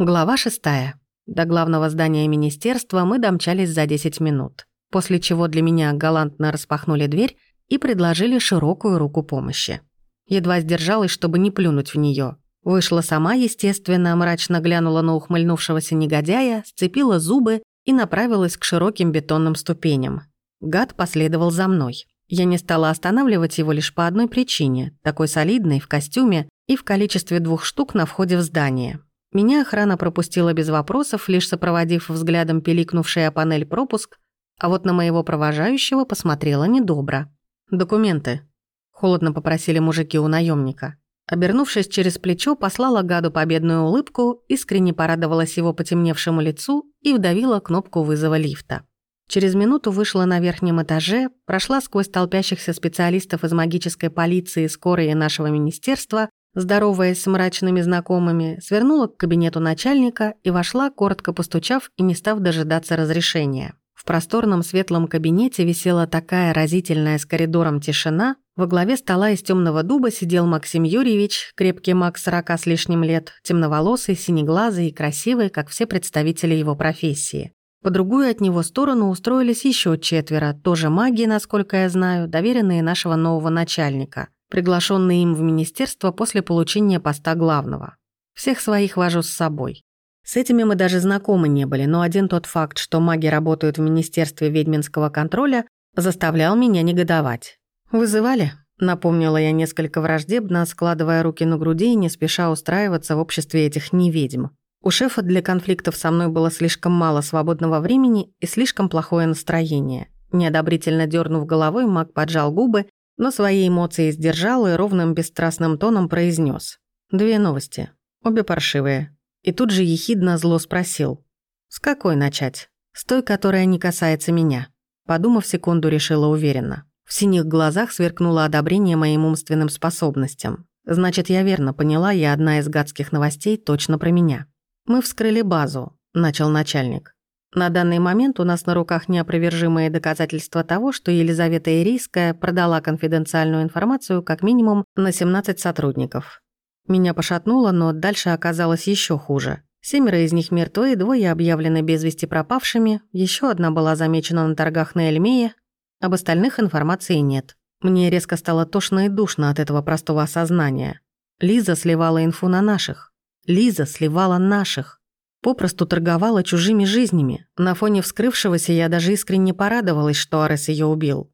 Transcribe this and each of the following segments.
Глава шестая. До главного здания министерства мы домчались за 10 минут, после чего для меня галантно распахнули дверь и предложили широкую руку помощи. Едва сдержалась, чтобы не плюнуть в нее. Вышла сама, естественно, мрачно глянула на ухмыльнувшегося негодяя, сцепила зубы и направилась к широким бетонным ступеням. Гад последовал за мной. Я не стала останавливать его лишь по одной причине, такой солидной, в костюме и в количестве двух штук на входе в здание. Меня охрана пропустила без вопросов, лишь сопроводив взглядом пиликнувшая панель пропуск, а вот на моего провожающего посмотрела недобро. «Документы», — холодно попросили мужики у наемника. Обернувшись через плечо, послала гаду победную улыбку, искренне порадовалась его потемневшему лицу и вдавила кнопку вызова лифта. Через минуту вышла на верхнем этаже, прошла сквозь толпящихся специалистов из магической полиции, скорой и нашего министерства, здороваясь с мрачными знакомыми, свернула к кабинету начальника и вошла, коротко постучав и не став дожидаться разрешения. В просторном светлом кабинете висела такая разительная с коридором тишина. Во главе стола из темного дуба сидел Максим Юрьевич, крепкий маг сорока с лишним лет, темноволосый, синеглазый и красивый, как все представители его профессии. По другую от него сторону устроились еще четверо, тоже маги, насколько я знаю, доверенные нашего нового начальника – приглашенный им в министерство после получения поста главного. Всех своих вожу с собой. С этими мы даже знакомы не были, но один тот факт, что маги работают в Министерстве ведьминского контроля, заставлял меня негодовать. «Вызывали?» — напомнила я несколько враждебно, складывая руки на груди и не спеша устраиваться в обществе этих неведьм. У шефа для конфликтов со мной было слишком мало свободного времени и слишком плохое настроение. Неодобрительно дернув головой, маг поджал губы но свои эмоции сдержал и ровным бесстрастным тоном произнес: «Две новости. Обе паршивые». И тут же ехидно зло спросил. «С какой начать? С той, которая не касается меня». Подумав секунду, решила уверенно. В синих глазах сверкнуло одобрение моим умственным способностям. Значит, я верно поняла, я одна из гадских новостей точно про меня. «Мы вскрыли базу», — начал начальник. На данный момент у нас на руках неопровержимые доказательства того, что Елизавета Ирийская продала конфиденциальную информацию как минимум на 17 сотрудников. Меня пошатнуло, но дальше оказалось еще хуже. Семеро из них мертвы, двое объявлены без вести пропавшими, еще одна была замечена на торгах на Эльмее, об остальных информации нет. Мне резко стало тошно и душно от этого простого осознания. Лиза сливала инфу на наших. Лиза сливала наших. Попросту торговала чужими жизнями. На фоне вскрывшегося я даже искренне порадовалась, что Арес ее убил.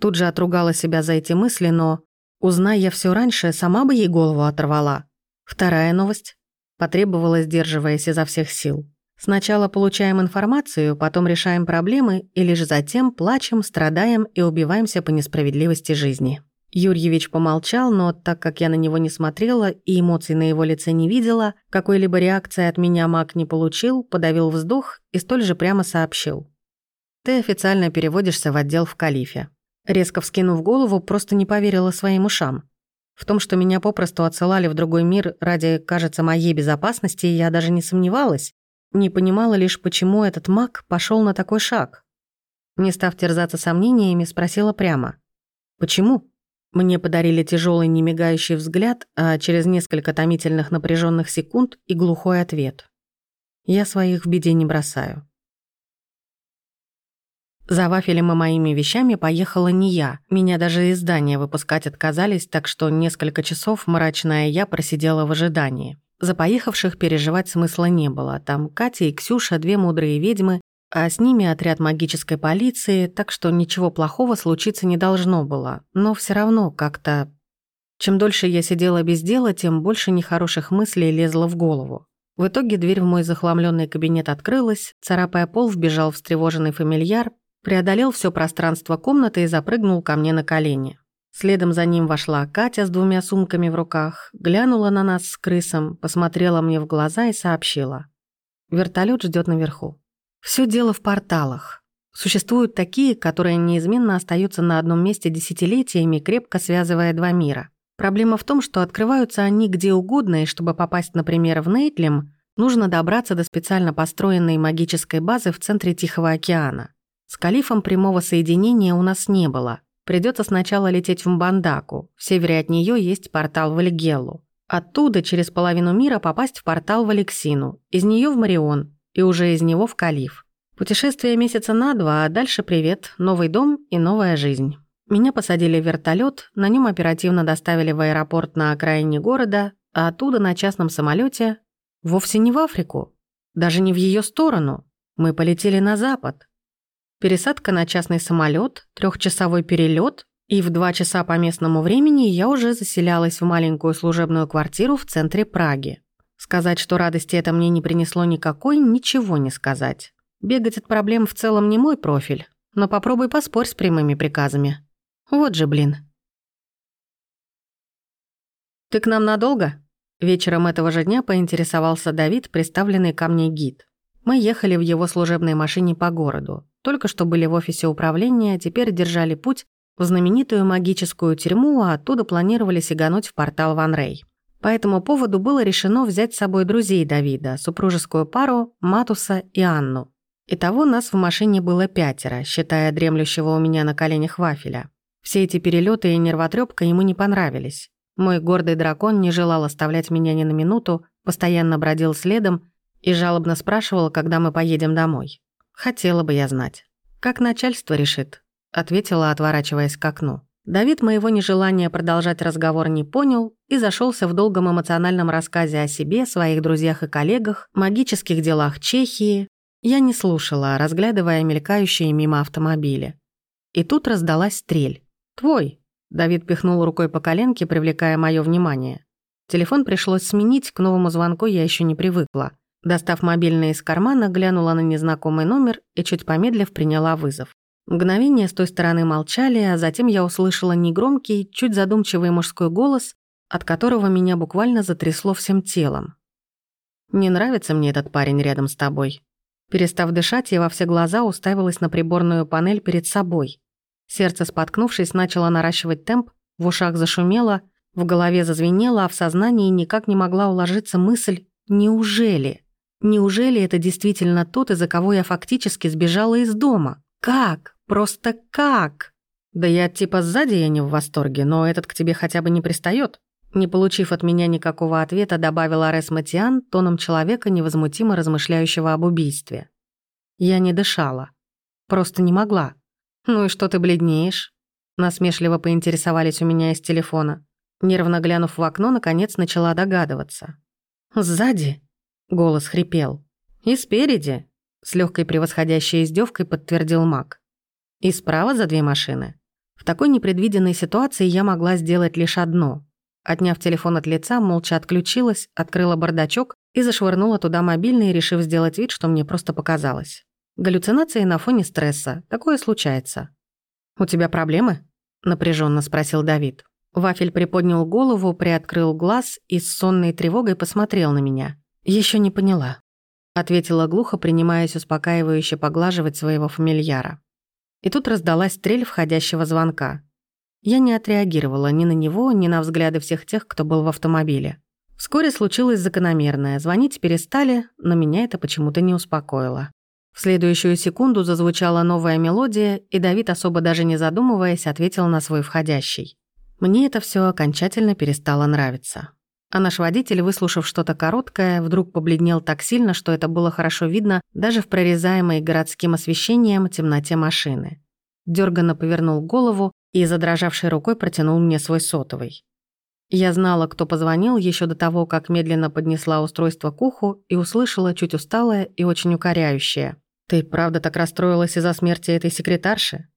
Тут же отругала себя за эти мысли, но, узнай я все раньше, сама бы ей голову оторвала. Вторая новость. Потребовала, сдерживаясь изо всех сил. Сначала получаем информацию, потом решаем проблемы и лишь затем плачем, страдаем и убиваемся по несправедливости жизни. Юрьевич помолчал, но так как я на него не смотрела и эмоций на его лице не видела, какой-либо реакции от меня маг не получил, подавил вздох и столь же прямо сообщил. «Ты официально переводишься в отдел в Калифе». Резко вскинув голову, просто не поверила своим ушам. В том, что меня попросту отсылали в другой мир ради, кажется, моей безопасности, я даже не сомневалась. Не понимала лишь, почему этот маг пошел на такой шаг. Не став терзаться сомнениями, спросила прямо. «Почему?» Мне подарили тяжелый немигающий взгляд, а через несколько томительных напряженных секунд и глухой ответ. Я своих в беде не бросаю. За вафелем и моими вещами поехала не я. Меня даже из здания выпускать отказались, так что несколько часов мрачная я просидела в ожидании. За поехавших переживать смысла не было. Там Катя и Ксюша, две мудрые ведьмы, а с ними отряд магической полиции, так что ничего плохого случиться не должно было. Но все равно как-то... Чем дольше я сидела без дела, тем больше нехороших мыслей лезло в голову. В итоге дверь в мой захламленный кабинет открылась, царапая пол, вбежал встревоженный фамильяр, преодолел все пространство комнаты и запрыгнул ко мне на колени. Следом за ним вошла Катя с двумя сумками в руках, глянула на нас с крысом, посмотрела мне в глаза и сообщила. Вертолет ждет наверху. Все дело в порталах. Существуют такие, которые неизменно остаются на одном месте десятилетиями, крепко связывая два мира. Проблема в том, что открываются они где угодно, и чтобы попасть, например, в Нейтлем, нужно добраться до специально построенной магической базы в центре Тихого океана. С Калифом прямого соединения у нас не было. Придется сначала лететь в Мбандаку. В севере от нее есть портал в Эльгеллу. Оттуда через половину мира попасть в портал в Алексину, из нее в Марион и уже из него в Калиф. Путешествие месяца на два, а дальше привет, новый дом и новая жизнь. Меня посадили в вертолет, на нем оперативно доставили в аэропорт на окраине города, а оттуда на частном самолете вовсе не в Африку, даже не в ее сторону. Мы полетели на запад. Пересадка на частный самолет, трехчасовой перелет, и в два часа по местному времени я уже заселялась в маленькую служебную квартиру в центре Праги. Сказать, что радости это мне не принесло никакой, ничего не сказать. Бегать от проблем в целом не мой профиль, но попробуй поспорь с прямыми приказами. Вот же, блин. «Ты к нам надолго?» Вечером этого же дня поинтересовался Давид, представленный ко мне гид. Мы ехали в его служебной машине по городу. Только что были в офисе управления, теперь держали путь в знаменитую магическую тюрьму, а оттуда планировали сигануть в портал Ван Рей. По этому поводу было решено взять с собой друзей Давида, супружескую пару Матуса и Анну. Итого нас в машине было пятеро, считая дремлющего у меня на коленях вафеля. Все эти перелеты и нервотрепка ему не понравились. Мой гордый дракон не желал оставлять меня ни на минуту, постоянно бродил следом и жалобно спрашивал, когда мы поедем домой. Хотела бы я знать. «Как начальство решит», — ответила, отворачиваясь к окну. Давид моего нежелания продолжать разговор не понял и зашелся в долгом эмоциональном рассказе о себе, своих друзьях и коллегах, магических делах Чехии, я не слушала, разглядывая мелькающие мимо автомобили. И тут раздалась стрель. «Твой!» Давид пихнул рукой по коленке, привлекая мое внимание. Телефон пришлось сменить, к новому звонку я еще не привыкла. Достав мобильный из кармана, глянула на незнакомый номер и, чуть помедлив, приняла вызов. Мгновение с той стороны молчали, а затем я услышала негромкий, чуть задумчивый мужской голос, от которого меня буквально затрясло всем телом. «Не нравится мне этот парень рядом с тобой», Перестав дышать, я во все глаза уставилась на приборную панель перед собой. Сердце, споткнувшись, начало наращивать темп, в ушах зашумело, в голове зазвенело, а в сознании никак не могла уложиться мысль «Неужели? Неужели это действительно тот, из-за кого я фактически сбежала из дома? Как? Просто как?» «Да я типа сзади я не в восторге, но этот к тебе хотя бы не пристает. Не получив от меня никакого ответа, добавила Арес Матиан тоном человека, невозмутимо размышляющего об убийстве. Я не дышала. Просто не могла. «Ну и что ты бледнеешь?» Насмешливо поинтересовались у меня из телефона. Нервно глянув в окно, наконец начала догадываться. «Сзади?» — голос хрипел. «И спереди?» — с легкой превосходящей издевкой подтвердил маг. «И справа за две машины?» В такой непредвиденной ситуации я могла сделать лишь одно Отняв телефон от лица, молча отключилась, открыла бардачок и зашвырнула туда мобильный, решив сделать вид, что мне просто показалось. Галлюцинации на фоне стресса. Такое случается. «У тебя проблемы?» — напряженно спросил Давид. Вафель приподнял голову, приоткрыл глаз и с сонной тревогой посмотрел на меня. Еще не поняла», — ответила глухо, принимаясь успокаивающе поглаживать своего фамильяра. И тут раздалась стрель входящего звонка. Я не отреагировала ни на него, ни на взгляды всех тех, кто был в автомобиле. Вскоре случилось закономерное. Звонить перестали, но меня это почему-то не успокоило. В следующую секунду зазвучала новая мелодия, и Давид, особо даже не задумываясь, ответил на свой входящий. Мне это все окончательно перестало нравиться. А наш водитель, выслушав что-то короткое, вдруг побледнел так сильно, что это было хорошо видно даже в прорезаемой городским освещением темноте машины. Дёрганно повернул голову и, задрожавшей рукой, протянул мне свой сотовый. Я знала, кто позвонил еще до того, как медленно поднесла устройство к уху и услышала чуть усталое и очень укоряющее. «Ты правда так расстроилась из-за смерти этой секретарши?»